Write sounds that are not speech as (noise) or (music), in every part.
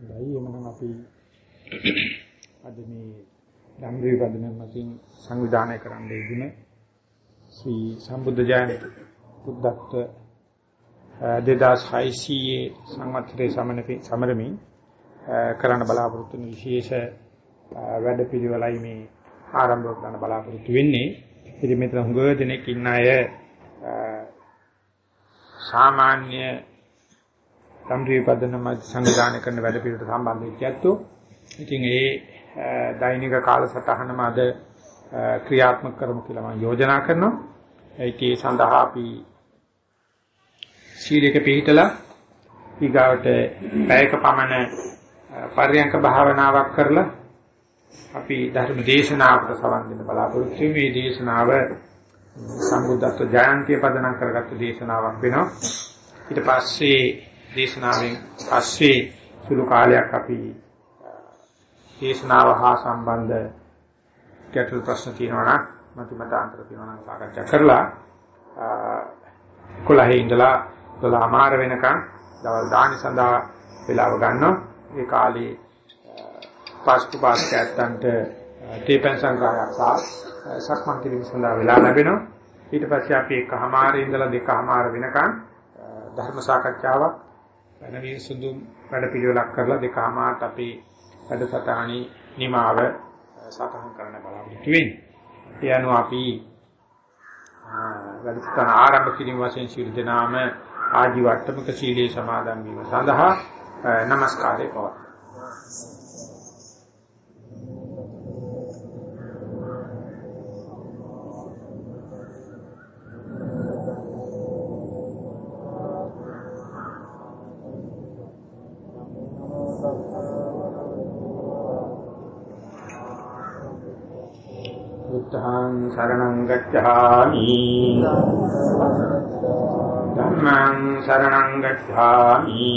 දැයි එමනම් අපි අද මේ ධම්රේ වදන මතින් සංවිධානය කරන්න යෙදුන ශ්‍රී සම්බුද්ධ ජයන්ති බුද්ධත්ව 2600 සංවත්සරයේ සමනපි සමරමින් කරන්න බලාපොරොත්තු වෙන විශේෂ වැඩපිළිවෙලයි මේ ආරම්භ කරන්න බලාපොරොත්තු වෙන්නේ. ඉතින් මෙතන හුඟ දෙනෙක් ඉන්න අය සාමාන්‍ය සම්ප්‍රිය පදනම සංවිධානය කරන වැඩ පිළිවෙලට සම්බන්ධ වෙච්ච ඇත්තෝ. ඉතින් ඒ දෛනික කාලසටහනම අද ක්‍රියාත්මක කරමු කියලා මම යෝජනා කරනවා. ඒකේ සඳහා අපි සීලයක පිළිතලා ඊගාවට පැයක පමණ පරියංක භාවනාවක් කරලා අපි ධර්ම දේශනාවකට සවන් දෙන්න බලාපොරොත්තු වෙමු. මේ දේශනාව සම්බුද්ධත්ව ජයන්තිය පදනම් කරගත්තු දේශනාවක් වෙනවා. ඊට පස්සේ දේශනාවෙන් පස්සේ සුළු කාලයක් අපි දේශනාව හා සම්බන්ධ ගැටළු ප්‍රශ්න තියෙනවා නම් මත මතාන්තර තියෙනවා නම් සාකච්ඡා කරලා 11 ඉඳලා 12 මාර වෙනකන් දවල් දානි සඳහා වේලාව ගන්නවා. ඒ කාලේ පාස්කු පාස්කයන්ට තේපන් සංග්‍රහයක් සහ සක්මන් කිරීම සඳහා වෙලා ලැබෙනවා. ඊට පස්සේ අපි එකමාරේ ඉඳලා දෙකමාර වෙනකන් ධර්ම සාකච්ඡාවක් වෙන විසඳුම් වැඩ පිළිවෙලක් කරලා දෙකමාරට අපි වැඩසටහනි නිමාව සටහන් කරන්න බලාපොරොත්තු වෙන්නේ. ඒ අනුව අපි වැඩසටහන ආරම්භ කිරීම වශයෙන් සියලු දෙනාම ආජීවට්ටමක සීලයේ සමාදන් වීම සඳහා নমස්කාරය පවත්වනවා. गच्छामि धम्मं शरणं गच्छामि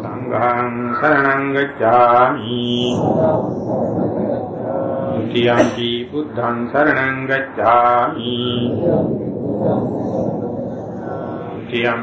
सङ्घं शरणं गच्छामि द्वितीयम्पि बुद्धं शरणं गच्छामि द्वितीयं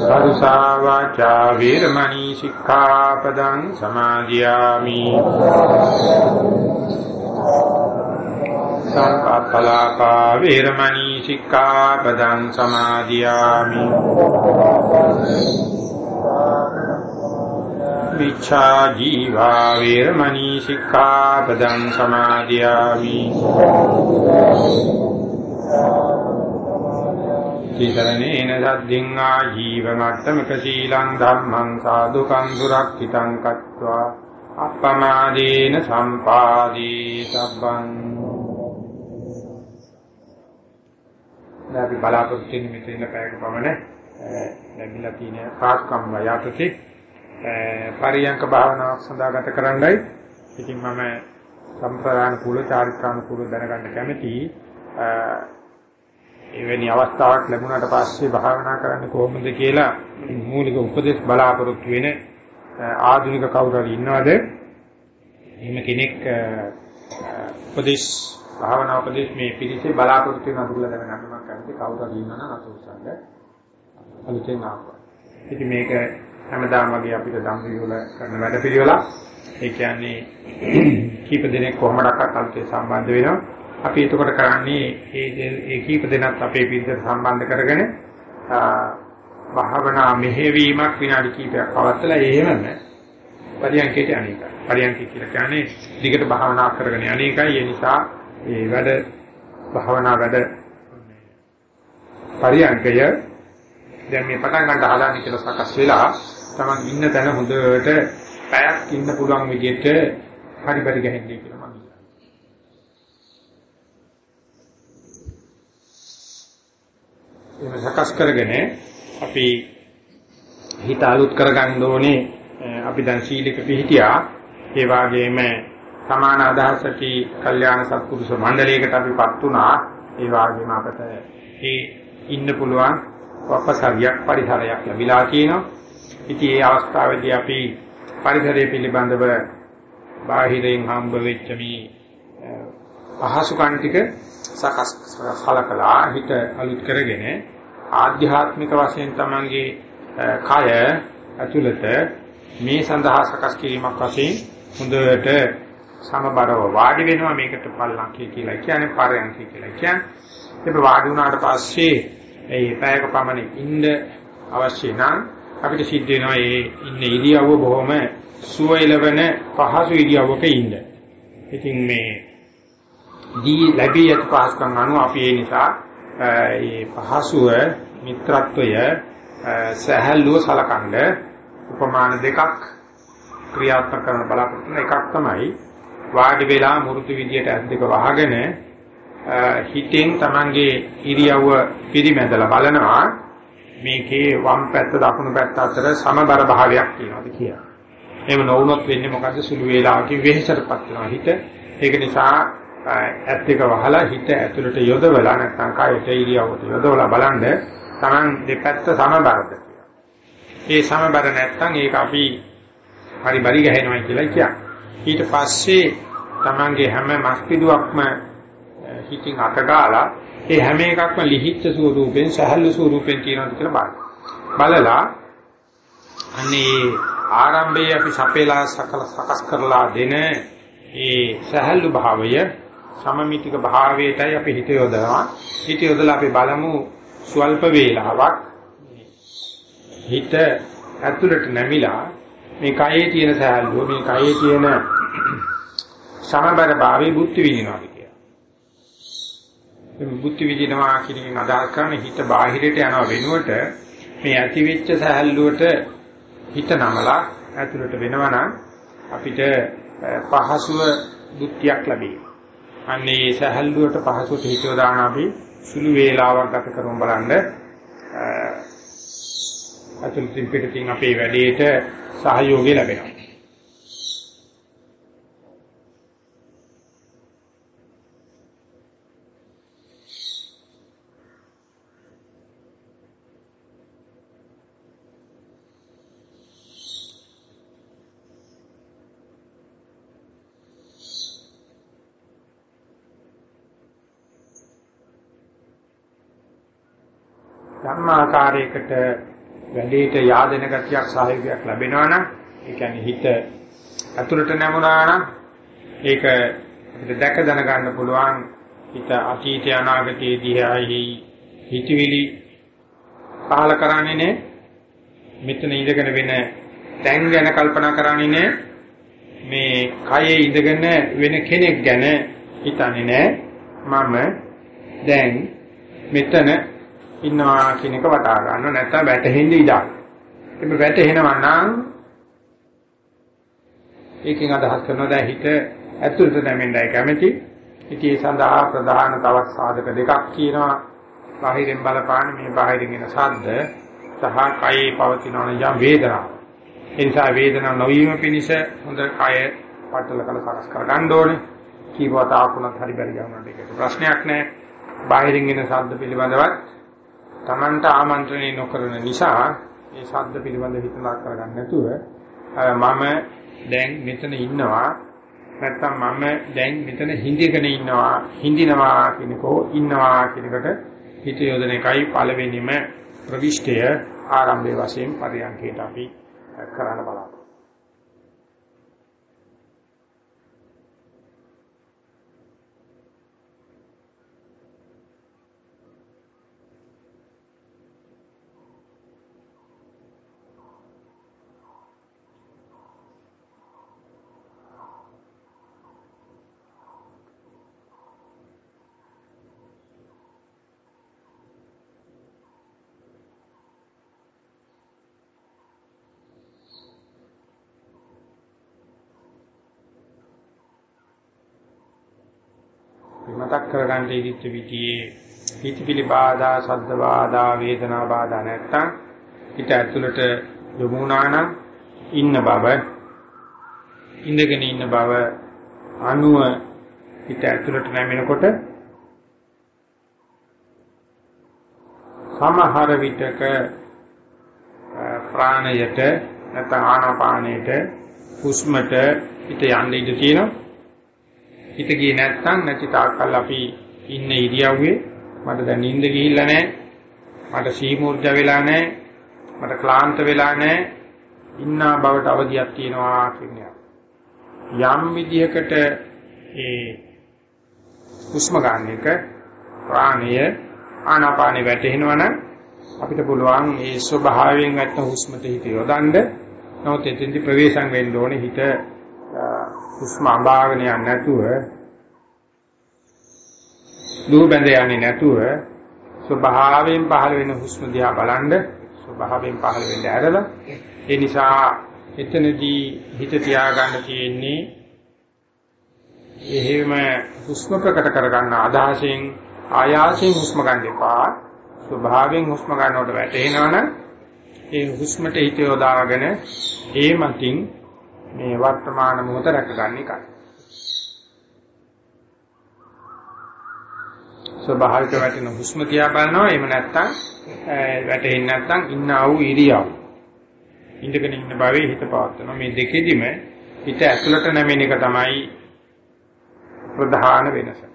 පරුසා වාචා වේරමණී සික්ඛාපදං සමාදියාමි. සංකප්පලාපා වේරමණී සික්ඛාපදං සමාදියාමි. විචා ජීවා වේරමණී සික්ඛාපදං සමාදියාමි. තිසරණේන සද්ධින් ආජීවමත්තමක සීලං ධම්මං සාදුකං සුරක්ෂිතං කତ୍වා අප්පමාදීන සම්පාදී සබ්බං දැන් අපි බලාපොරොත්තු වෙන්නේ මෙතන ඉන්න පැයක පමණ ලැබිලා තියෙන පාස්කම් යටතේ පරියංක භාවනාවක් සඳහා ගත කරන්නයි. ඉතින් මම සම්ප්‍රදාන කුල චාරිත්‍රාන කුල දැනගන්න කැමතියි. එවැනි අවස්ථාවක් ලැබුණාට පස්සේ භාවනා කරන්න කොහොමද කියලා මූලික උපදේශ බලාපොරොත්තු වෙන ආධුනික කවුරු හරි ඉන්නවද? එහෙම කෙනෙක් උපදේශ භාවනා උපදේශ මේ පිළිසේ බලාපොරොත්තු වෙන අදුල දැනගන්න මම කැමති කවුරු හරි ඉන්නවනම් අත උස්සන්න අලුතෙන් ආවා. ඉතින් මේක හැමදාම වගේ අපිට ධම්මිවල කරන වැඩ පිළිවෙලක්. ඒ කියන්නේ (clears throat) කීප දෙනෙක් කොහොමඩක්වත් අලුතෙන් සම්බන්ධ වෙනවා. අපි එතකොට කරන්නේ ඒ ඒ කීප දෙනෙක් අපේ පිළිදෙට සම්බන්ධ කරගෙන භාවනා මෙහෙවීමක් විනාඩි කිහිපයක් පවත්ලා එහෙමම පරියන්කේට අනේකයි. පරියන්කේ කියලා කියන්නේ දිගට භාවනා කරගෙන අනේකයි. ඒ නිසා ඒ වැඩ භාවනා වැඩ පරියන්කය දැන් මේ පටන් ගන්න හදාන්නේ කියලා සකස් වෙලා තමන් ඉන්න තැන හොඳට පැයක් ඉන්න පුළුවන් විදිහට හරි පරි ගහන්නේ කියලා මම එහෙම සකස් කරගෙන අපි හිත අලුත් කරගන්න ඕනේ. අපි දැන් සීලක පිළිහිටියා ඒ වගේම සමාන අදහසකී කල්යාණ සත්පුරුෂ මණ්ඩලයකට අපිපත් වුණා. ඒ වගේම අපට ඒ ඉන්න පුළුවන් වපසරියක් පරිසරයක් ලැබිලා තියෙනවා. ඉතින් ඒ අවස්ථාවේදී අපි පරිසරය පිළිබඳව බාහිරින් හම්බ වෙච්ච මේ පහසුකම් ටික සකස් සලකලා හිත අලුත් කරගෙන ආධ්‍යාත්මික වශයෙන් තමන්ගේ කය ඇතුළත මේ සඳහා සකස් කිරීමක් වශයෙන් හොඳට සමබරව වාඩි වෙනවා මේකට පල්ලංකය කියලා කියන්නේ පරයන්කය කියලා කියන්නේ ඒක වාඩි වුණාට පස්සේ ඒ පැයක පමණ ඉන්න අවශ්‍ය නම් අපිට සිද්ධ වෙනවා මේ ඉන්න ඉරියව්ව බොහොම සුවයලවන පහසු ඉරියව්වක ඉන්න. ඉතින් මේ දී ලැබී ඇති පහසුකම් අනුව අපි ඒ නිසා මේ පහසුව මිත්‍රත්වය සහැල්ලුව සලකනද උපමාන දෙකක් ක්‍රියාත්මක කරන බලාපොරොත්තු එකක් තමයි වාඩි වෙලා මුරුතු විදියට ඇස් දෙක වහගෙන හිතෙන් Tamange ඉරියව්ව පිරිමැදලා බලනවා මේකේ වම් පැත්ත දකුණු පැත්ත අතර සමබර භාවයක් තියෙනවාද කියලා. එහෙම නොවුනොත් වෙන්නේ මොකද්ද සුළු වේලාවකින් වෙහෙසටපත් වෙනවා හිත. ඒක නිසා ඇත් එක වහලා හිත ඇතුළට යොදවලා නැත්නම් කායට ඉරියව්වට යොදවලා බලන්න Taman දෙපැත්ත සමබරද කියලා. ඒ සමබර නැත්නම් ඒක අපි හරි බරි ගහනවා කියලා කියන්නේ. ඊට පස්සේ Tamange හැම මස්පිඩුවක්ම හිතින් අතගාලා ඒ හැම එකක්ම ලිහිච්ඡ ස්වරූපෙන් සහල්ල ස්වරූපෙන් තියෙනවද කියලා බලන්න. බලලා අනේ ආරම්භයේ අපි සපේලා සකල සකස් කරලා දෙන ඒ සහල්ලු භාවය සමමිතික භාවයටයි අපි හිත යොදනවා. හිත යොදලා අපි බලමු ස්වල්ප වේලාවක් හිත ඇතුළට නැමිලා මේ කයේ තියෙන සහල්ලුව මේ කයේ තියෙන සමබර භාවයේ බුද්ධ විදිනවා බුද්ධ විදිනවා කියන එකෙන් අදහස් කරන්නේ හිත බාහිරට යනව වෙනුවට මේ ඇතිවෙච්ච සහැල්ලුවට හිත නමලා ඇතුළට වෙනවා නම් අපිට පහසුව බුද්ධියක් ලැබේ. අන්නේ සහැල්ලුවට පහසුවට හිතව දාන අපි සුළු වේලාවක් ගත කරමු බලන්න. අතුලින් පිටින් අපේ වැඩේට සහයෝගය ලැබෙනවා. ධර්මාකාරයකට වැඩේට yaadena ගතියක් සහයෝගයක් ලැබෙනවා නම් ඒ කියන්නේ හිත අතුලට නැමුණා නම් ඒක අපිට දැක දැනගන්න පුළුවන්. හිත අතීත අනාගතයේ දිහායි හිතවිලි පහල කරන්නේ නේ. මෙතන ඉඳගෙන වෙන දැන් ගැන කල්පනා කරන්නේ නේ. මේ කයේ ඉඳගෙන වෙන කෙනෙක් ගැන හිතන්නේ නෑ. මම දැන් මෙතන ඉන්නවා කියන එක වටා ගන්න නැත්නම් වැටෙන්න ඉඩක්. ඒක වැටෙනවා නම් ඒකෙන් අදහස් කරනවා දැන් හිත ඇතුළට නැමෙන්නයි කැමති. ඉතින් ඒ සඳහා ප්‍රධාන තවත් සාධක දෙකක් කියනවා. බාහිරින් බලපාන මේ බාහිරින් එන ශබ්ද සහ කයේ පවතින යම් වේදනා. ඒ නිසා වේදනා නොවීම පිණිස හොඳ කය පටල කල සකස් කර ගන්න ඕනේ. කීපවත ආකුණත් හරි බැරි ගන්නට ඒකට ප්‍රශ්නයක් නැහැ. බාහිරින් එන ශබ්ද පිළිබඳවත් Tamanta ආමන්ත්‍රණය නොකරන නිසා මේ ශබ්ද පිළිබඳ හිතලා කරගන්න නැතුව මම දැන් මෙතන ඉන්නවා නැත්තම් මම දැන් මෙතන හිඳගෙන ඉන්නවා හිඳිනවා කියනකෝ ඉන්නවා කියනකට හිත යොදන එකයි පළවෙනිම ප්‍රවිෂ්ඨය ආරම්භයේ වශයෙන් පරියන්කේට අපි කරන්න බලන්න. මතක් කරගන්න ඉදිච්ච විදියේ හිතපිලි බාධා, ශබ්ද බාධා, වේදනා බාධා නැත්තම් හිත ඇතුළට යොමුනා නම් ඉන්න බව ඉඳගෙන ඉන්න බව අනුව හිත ඇතුළට නැමෙනකොට සමහර විටක ප්‍රාණයට නැත්නම් ආනාපානයට හුස්මට හිත යන්න ඉඩ තියෙනවා. හිත ගියේ නැත්නම් නැති තාක්කල් අපි ඉන්න ඉරියව්වේ මට දැන් නිින්ද ගිහිල්ලා නැහැ. මට සීමුර්ජ වෙලා නැහැ. මට ක්ලාන්ත වෙලා නැහැ. ඉන්නා බවට අවදියක් තියෙනවා කියන්නේ. යම් විදියකට ඒ හුස්ම ගන්න එක ප්‍රාණය ආනාපානෙ වැටෙනවනම් අපිට පුළුවන් ඒ ස්වභාවයෙන් වැටෙන හුස්මට හිත යොදන්න. නමුත් එතෙන්දි ප්‍රවේශම් වෙන්න ඕනේ හිත හුස්ම අඹාගෙන යන්නේ නැතුව දුව බැඳ යන්නේ නැතුව ස්වභාවයෙන් පහළ වෙන හුස්ම දිහා බලන්න ස්වභාවයෙන් පහළ වෙන්න ඇරලා ඒ නිසා එතනදී හිත තියාගන්න තියෙන්නේ එහෙම හුස්ම ප්‍රකට කරගන්න අදහසෙන් ආයාසයෙන් හුස්ම ගන්න එපා ස්වභාවයෙන් හුස්ම ගන්නකොට වැටෙනවනම් ඒ හුස්මට හිත යොදාගෙන ඒ මතින් මේ වර්තමාන මොහොත රැකගන්න එකයි. ස්වභාවික වැටෙන හුස්ම තියා බලනවා එහෙම නැත්නම් වැටෙන්නේ නැත්නම් ඉන්නා වූ ඉරියව්. ඉඳගෙන ඉන්න භාවයේ හිත පවත්වනවා. මේ දෙකෙදිම හිත ඇතුළට නැමෙන එක තමයි ප්‍රධාන වෙනස.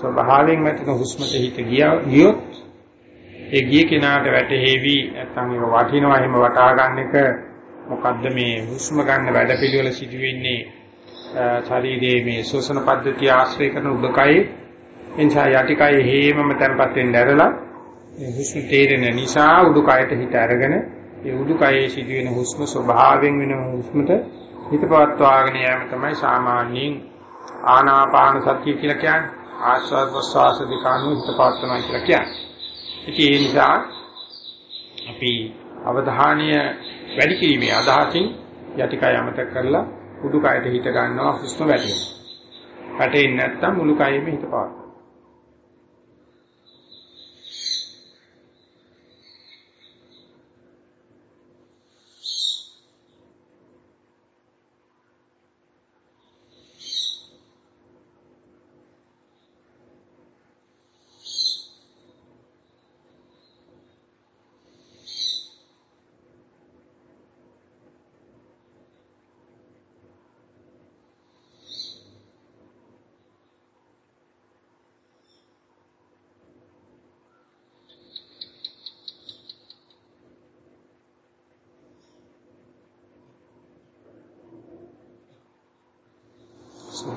ස්වභාවයෙන් වැටෙන හුස්මට හිත ගියොත් ඒ ගිය කෙනාට වැටහෙවි. නැත්නම් ඒක වටිනවා. එහෙම වටහා ගන්න එක මොකද්ද මේ හුස්ම ගන්න වැඩපිළිවෙල සිදු වෙන්නේ ශරීරයේ මේ ශෝෂණ පද්ධතිය ආශ්‍රය කරන උඩකය. එනිසා යටිකය හේමම තැම්පත් වෙන්න ඇරලා මේ හුස්ම තේරෙන නිසා උඩුකයට හිත අරගෙන ඒ උඩුකයේ සිදුවෙන හුස්ම ස්වභාවයෙන් වෙන හුස්මට හිත පවත්වාගෙන යෑම තමයි සාමාන්‍යයෙන් ආනාපාන සතිය කියලා කියන්නේ. ආස්වාද ප්‍රසවාස දෙක අනුව හිත පාත්වනවා කියලා කියන්නේ. ඉතින් ඒ නිසා අපි අවධානය වැඩි කිරීමේ අදහසින් යටිකය අමතක කරලා උඩුකයට හිත ගන්නවා හුස්ම වැටෙනවා. වැටෙන්නේ නැත්නම් මුළු කයෙම හිත පාත්වනවා.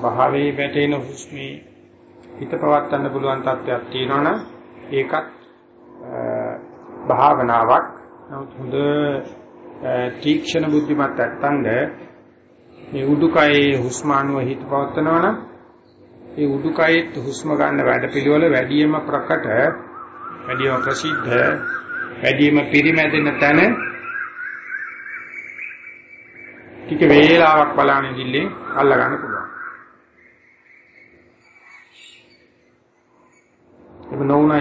ස්වභාවයේ වැටෙන හුස්මේ හිත පවත්වන්න පුළුවන් තත්ත්වයක් තියෙනවනම් ඒකත් භාවනාවක්. නමුත් හොඳ තීක්ෂණ බුද්ධිමත් නැත්තඳ මේ උඩුකයේ හුස්ම අනුව හිත පවත්වනවනම් ඒ උඩුකයේ හුස්ම ගන්න වැඩපිළිවෙල වැඩියම ප්‍රකට වැඩියම ප්‍රසිද්ධ වැඩියම පිරිමැදෙන තැන ටික වේලාවක් බලන ඉඳිල්ලේ අල්ල ගන්න පුළුවන්.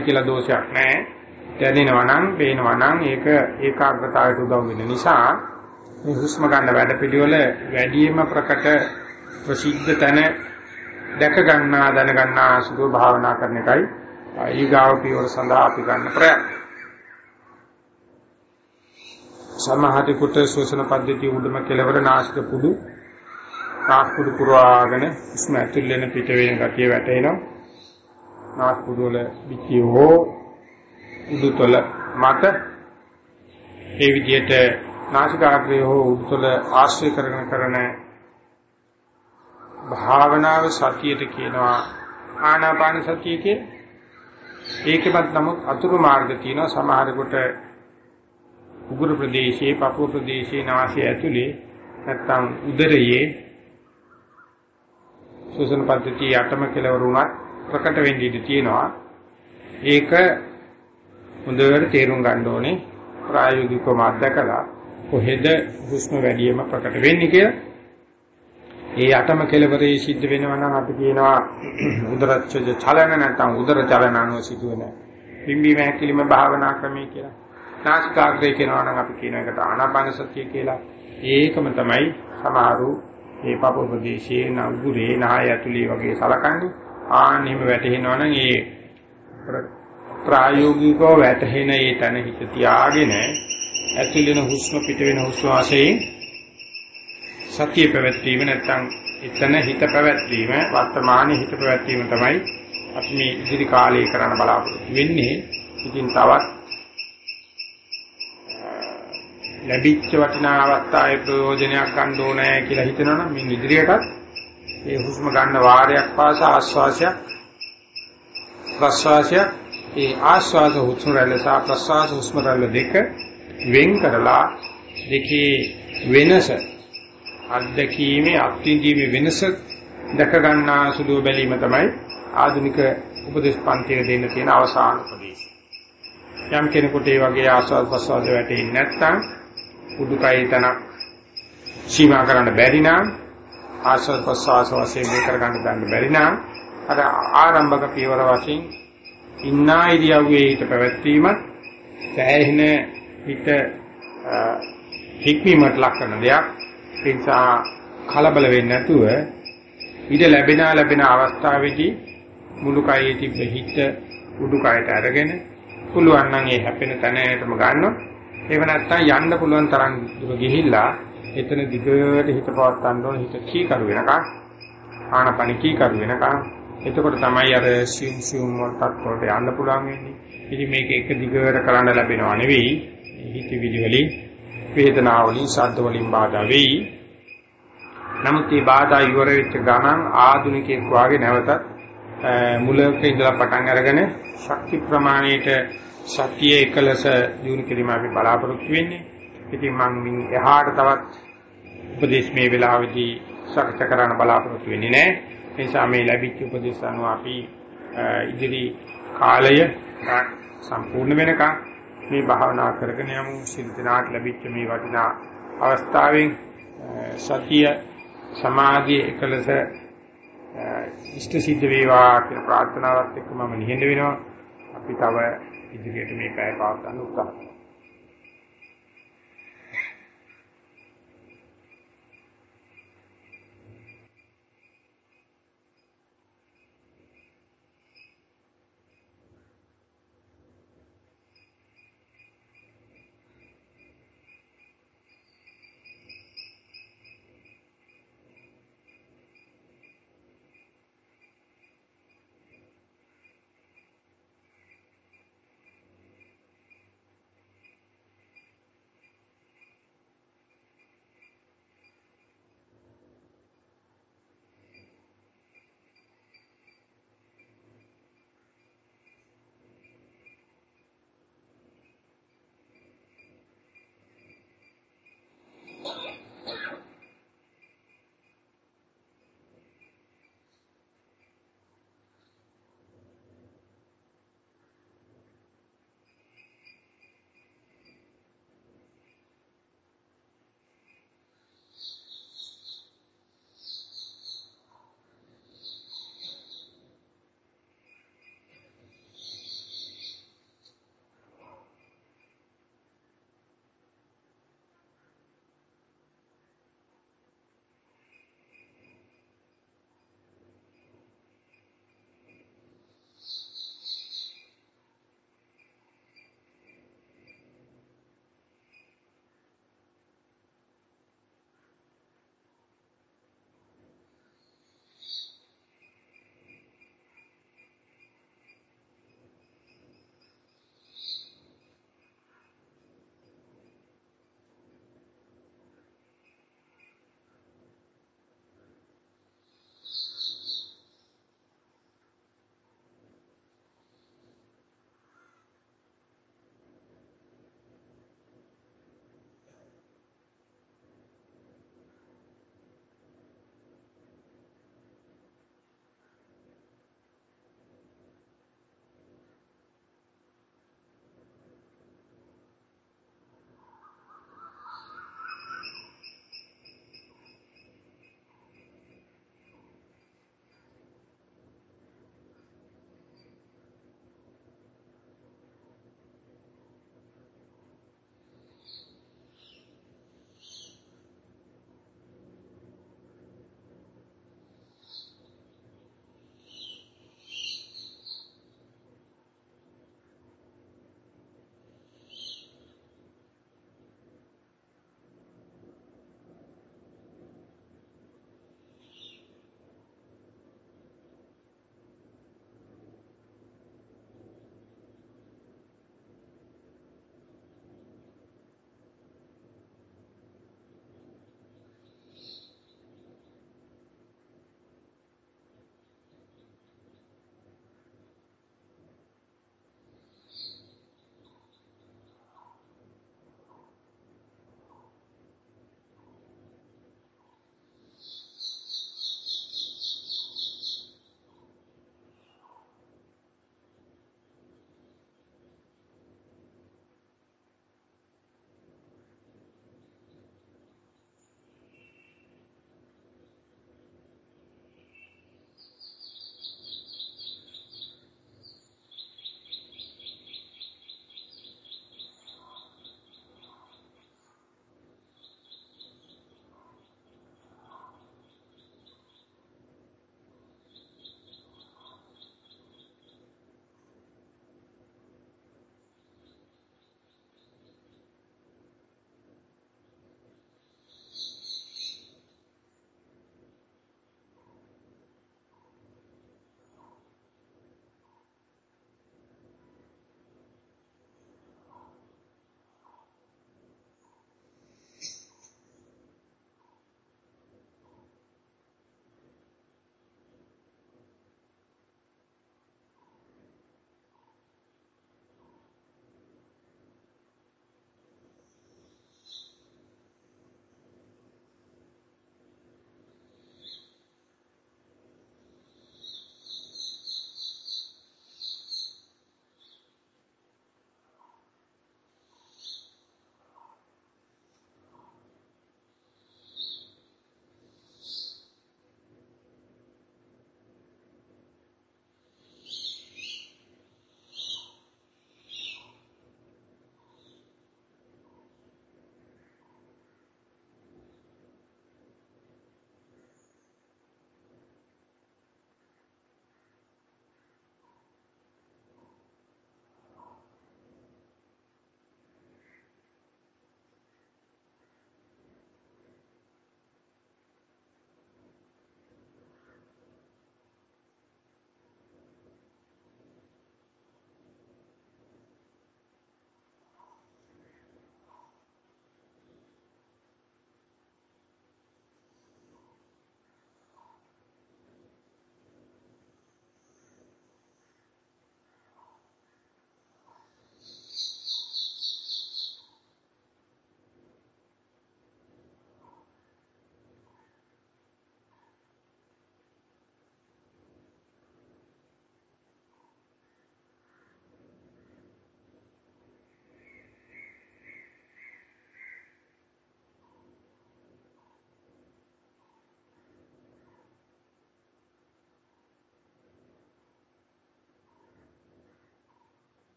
ඒක නොඋනායි කියලා දෝෂයක් නැහැ. දැනෙනවා නම්, පේනවා නම් ඒක ඒකාග්‍රතාවයට උදව් වෙන නිසා මේ හුස්ම ගන්න වැඩ පිළිවෙල වැඩිම ප්‍රකට ප්‍රසිද්ධ තැන දැක ගන්නා දැන ගන්නා සුදු භාවනා කරන එකයි ඊගාව පියවර සඳහා අපි ගන්න ප්‍රයත්න. සමහරෙකුට ශ්වසන පද්ධතිය උඩම කෙලවර නාසික පුඩු නාස්පුඩු පුරවාගෙන ඉස්ම ඇතුල් වෙන පිට වෙන ගතිය වැටෙනවා. නාස්පුඩු වල පිටිය හෝ උඩුතල මත ඒ විදිහට නාසිකාග්‍රය හෝ උඩුතල ආශ්‍රය කරගෙන කරන භාවනාව සතියට කියනවා ආනාපාන සතිය කියලා. ඒකෙවත් නමුත් අතුරු මාර්ග තියෙනවා සමහරකට උගුරු ප්‍රදේශයේ, පපුව ප්‍රදේශයේ, නාසය ඇතුලේ නැත්තම් උදරයේ ශ්වසන පද්ධතිය යටම කෙලවර උනත් ප්‍රකට වෙන්න ඉඩ තියෙනවා. ඒක හොඳට තේරුම් ගන්න ඕනේ ප්‍රායෝගිකවම අත්දකලා කොහෙද හුස්ම වැඩිම ප්‍රකට වෙන්නේ කියලා. ඒ යටම කෙලවරේ සිද්ධ වෙනවා නම් අපි කියනවා (clears throat) උදරච්ඡජ චලන නැත්නම් උදර චලන අනුව සිදුවෙන පිම්බීම හැකිලිම භාවනා ක්‍රමය කියලා. නාසිකාග්‍රේ කියනවා නම් අපි කියන එකට ආනාපාන සතිය කියලා. ඒකම තමයි සමහරු ඒ පප ප්‍රදේශයේ නගුරේ නාය ඇතුලේ වගේ සලකන්නේ ආන්නෙම වැටෙනවනම් ඒ ප්‍රායෝගිකව වැටහෙන ඒ තන හිත තියාගෙන ඇතුළේන හුස්ම පිට වෙන හුස්ම වාසයෙන් සතිය පැවැත්වීම නැත්නම් එතන හිත පැවැත්වීම වර්තමානයේ හිත පැවැත්වීම තමයි අපි මේ ඉදිරි කාලේ කරන්න බලාපොරොත්තු වෙන්නේ. ඉතින් තවත් ලැබිච්ච වටිනා අවස්ථාවේ ප්‍රයෝජනයක් ගන්න ඕනේ කියලා හිතනවනම් මින් ඉදිරියටත් ඒ හුස්ම ගන්න වාරයක් පාසා ආශ්වාසයක් ප්‍රශ්වාසයක් ඒ ආශ්වාස හුස්ම රැල්ල සහ ප්‍රශ්වාස හුස්ම රැල්ල දෙක වෙන් කරලා දෙකේ වෙනස අත්දැකීමේ අත්විඳීමේ වෙනස දැක ගන්නා සුළු බැලීම තමයි ආධුනික උපදේශ පන්තියේ දෙන්න තියෙන අවසාන උපදේශය. යම් කෙනෙකුට ඒ වගේ ආස්වාද ප්‍රසවාද වැටෙන්නේ නැත්නම් උඩුකය තනක් සීමා කරන්න බැරි නම් ආස්වාද ප්‍රසවාස වශයෙන් මේ කරගන්න ගන්න බැරි නම් අර ආරම්භක පියවර වශයෙන් ඉන්නා ඉරියව්වේ හිත පැවැත්වීමත් සෑහෙන හිත හික්මීමට ලක් කරන දෙයක්. ඒ නිසා කලබල වෙන්නේ නැතුව ඉඩ ලැබෙන ලැබෙන අවස්ථාවේදී මුළු කයේ තිබෙ හිත උඩුකයට අරගෙන පුළුවන් නම් ඒ හැපෙන තැනටම ගන්නවා එහෙම නැත්නම් යන්න පුළුවන් තරම් දුර ගිහිල්ලා එතන දිගට හිත පවත්වන්න ඕන හිත කීකරු වෙනකන් ආනපන කීකරු වෙනකන් එතකොට තමයි අර සියුම් සියුම් වලට වලට යන්න පුළුවන් වෙන්නේ. ඉතින් මේක එක දිගට කරන්න ලැබෙනව නෙවෙයි. හිතවිලි වලින් වේදනාව වලින් ශබ්ද වලින් බාධා වෙයි. නමුත් මේ බාධා ඉවර වෙච්ච ගමන් ආධුනිකයෙක් වාගේ නැවතත් මුලක ඉඳලා පටන් අරගෙන ශක්ති ප්‍රමාණයට සතිය එකලස දිනු කිරීම අපි බලාපොරොත්තු වෙන්නේ. ඉතින් මම එහාට තවත් උපදේශ මේ වෙලාවේදී සාකච්ඡා කරන්න බලාපොරොත්තු වෙන්නේ නැහැ. ඒ නිසා මේ ලැබිච්ච උපදේශ අනුව අපි ඉදිරි කාලය සම්පූර්ණ වෙනකන් මේ භාවනා කරගෙන යමු. සිල් දිනාට ලැබිච්ච මේ වටිනා අවස්ථාවෙන් සතිය සමාධිය එකලස ඉෂ්ට සිද්ධ වේවා කියන ප්‍රාර්ථනාවත් එක්ක මම නිහඬ වෙනවා. අපි තව ඉදිරියට මේ පැය පාත් ගන්න උත්සාහ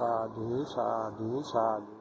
සාදු සාදු සාදු.